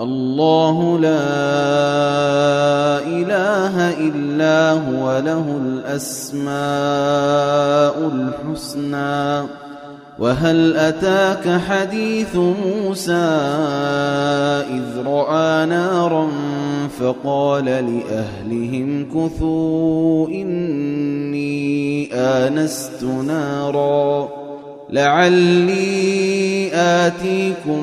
الله لا إله إلا هو له الأسماء الحسنى. وهل أتاك حديث موسى إذ رأى نارا فقال لأهلهم كثوا إني آنست نارا لعلي آتيكم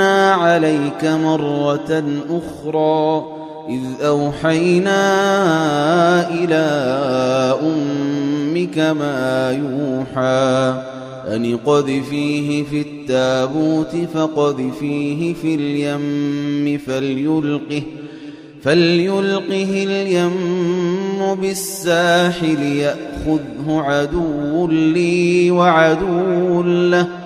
عليك مرة أخرى إذ أوحينا إلى أمك ما يوحى أن قذفيه في التابوت فقذفيه في اليم فليلقه فليلقه اليم بالساحل يأخذه عدو لي وعدو له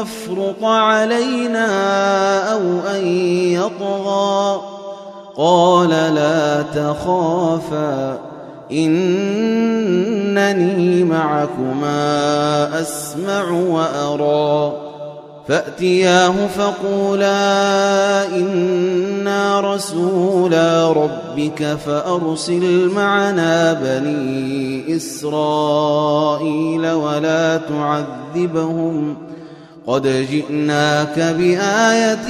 يفرط علينا أو أن يطغى. قال لا تخافا إنني معكما أسمع وأرى. فأتياه فقولا إنا رسولا ربك فأرسل معنا بني إسرائيل ولا تعذبهم. قد جئناك بآية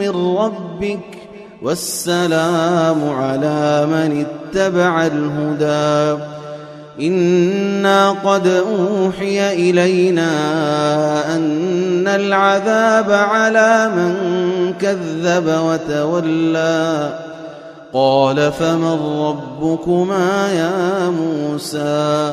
من ربك والسلام على من اتبع الهدى. إنا قد أوحي إلينا أن العذاب على من كذب وتولى. قال فمن ربكما يا موسى؟